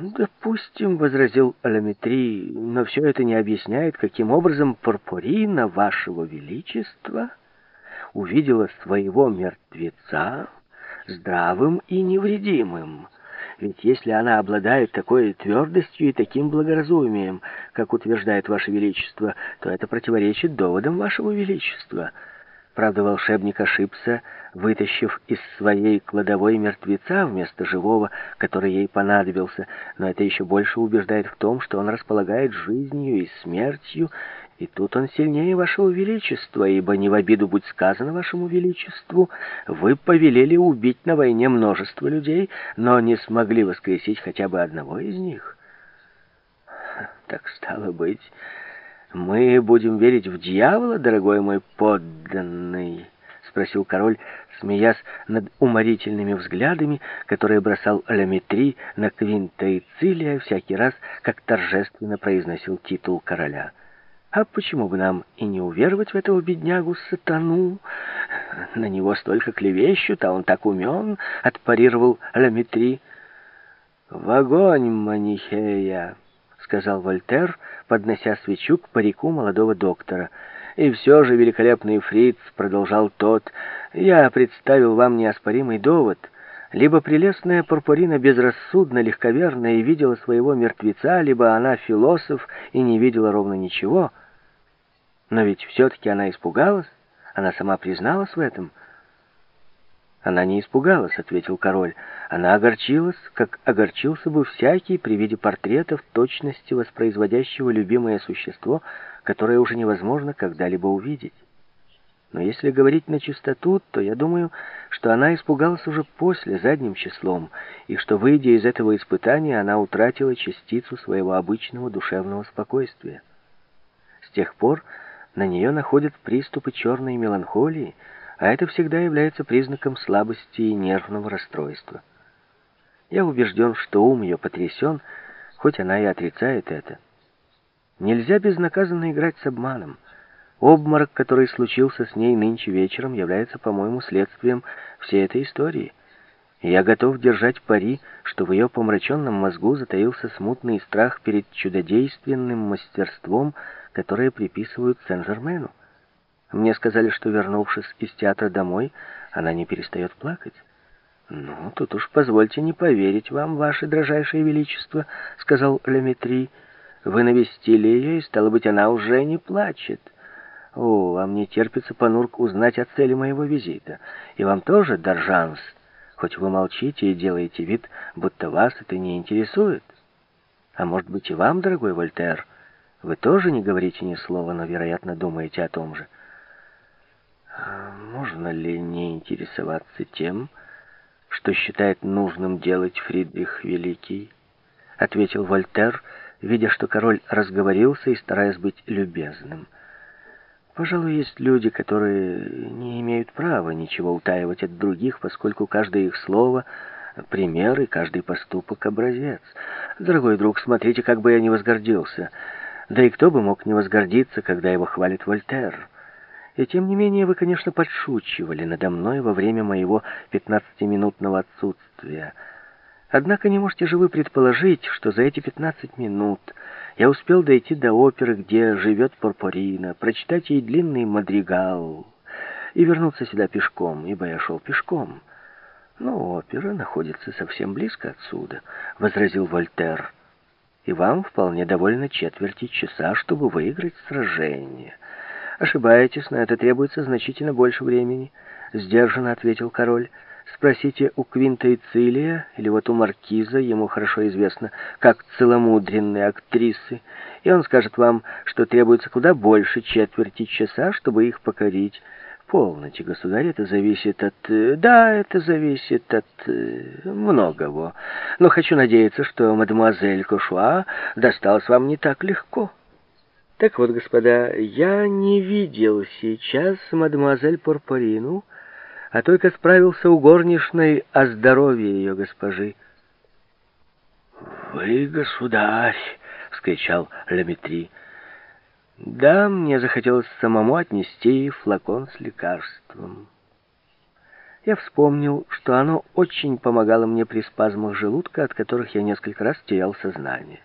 «Допустим», — возразил Аламетри, — «но все это не объясняет, каким образом Порпорина, вашего величества, увидела своего мертвеца здравым и невредимым». Ведь если она обладает такой твердостью и таким благоразумием, как утверждает Ваше Величество, то это противоречит доводам Вашего Величества. Правда, волшебник ошибся, вытащив из своей кладовой мертвеца вместо живого, который ей понадобился, но это еще больше убеждает в том, что он располагает жизнью и смертью, и тут он сильнее вашего величества, ибо не в обиду будь сказано вашему величеству, вы повелели убить на войне множество людей, но не смогли воскресить хотя бы одного из них. Так стало быть, мы будем верить в дьявола, дорогой мой подданный, спросил король, смеясь над уморительными взглядами, которые бросал Аляметри на Квинта и Цилия всякий раз, как торжественно произносил титул короля. А почему бы нам и не уверовать в этого беднягу сатану? На него столько клевещут, а он так умен, — отпарировал Ламетри. «В огонь, Манихея!» — сказал Вольтер, поднося свечу к парику молодого доктора. «И все же, великолепный фриц!» — продолжал тот. «Я представил вам неоспоримый довод». Либо прелестная Пурпурина безрассудно, легковерна и видела своего мертвеца, либо она философ и не видела ровно ничего — но ведь все-таки она испугалась. Она сама призналась в этом. «Она не испугалась», — ответил король. «Она огорчилась, как огорчился бы всякий при виде портрета в точности воспроизводящего любимое существо, которое уже невозможно когда-либо увидеть. Но если говорить на чистоту, то я думаю, что она испугалась уже после, задним числом, и что, выйдя из этого испытания, она утратила частицу своего обычного душевного спокойствия. С тех пор на нее находят приступы черной меланхолии, а это всегда является признаком слабости и нервного расстройства. Я убежден, что ум ее потрясен, хоть она и отрицает это. Нельзя безнаказанно играть с обманом. Обморок, который случился с ней нынче вечером, является, по-моему, следствием всей этой истории. Я готов держать пари, что в ее помраченном мозгу затаился смутный страх перед чудодейственным мастерством, которые приписывают Сен-Жермену. Мне сказали, что, вернувшись из театра домой, она не перестает плакать. «Ну, тут уж позвольте не поверить вам, ваше дрожайшее величество», — сказал Леметри. «Вы навестили ее, и, стало быть, она уже не плачет. О, вам не терпится, Панурк, узнать о цели моего визита. И вам тоже, Доржанс, хоть вы молчите и делаете вид, будто вас это не интересует. А может быть и вам, дорогой Вольтер, — вы тоже не говорите ни слова, но, вероятно, думаете о том же. А можно ли не интересоваться тем, что считает нужным делать Фридрих Великий? Ответил Вольтер, видя, что король разговорился и стараясь быть любезным. Пожалуй, есть люди, которые не имеют права ничего утаивать от других, поскольку каждое их слово — пример и каждый поступок — образец. Дорогой друг, смотрите, как бы я не возгордился — да и кто бы мог не возгордиться, когда его хвалит Вольтер? И тем не менее вы, конечно, подшучивали надо мной во время моего пятнадцатиминутного отсутствия. Однако не можете же вы предположить, что за эти пятнадцать минут я успел дойти до оперы, где живет Порпорина, прочитать ей длинный мадригал и вернуться сюда пешком, ибо я шел пешком. «Но опера находится совсем близко отсюда», — возразил Вольтер и вам вполне довольно четверти часа, чтобы выиграть сражение. Ошибаетесь, на это требуется значительно больше времени, сдержанно ответил король. Спросите у Квинта и Цилия, или вот у Маркиза, ему хорошо известно, как целомудренные актрисы, и он скажет вам, что требуется куда больше четверти часа, чтобы их покорить. Полноте, государь, это зависит от... Э, да, это зависит от э, многого. Но хочу надеяться, что мадемуазель Кошуа досталась вам не так легко. Так вот, господа, я не видел сейчас мадемуазель Порпорину, а только справился у горничной о здоровье ее госпожи. «Вы, государь!» — вскричал Ламетри. Да, мне захотелось самому отнести флакон с лекарством. я вспомнил, что оно очень помогало мне при спазмах желудка, от которых я несколько раз терял сознание.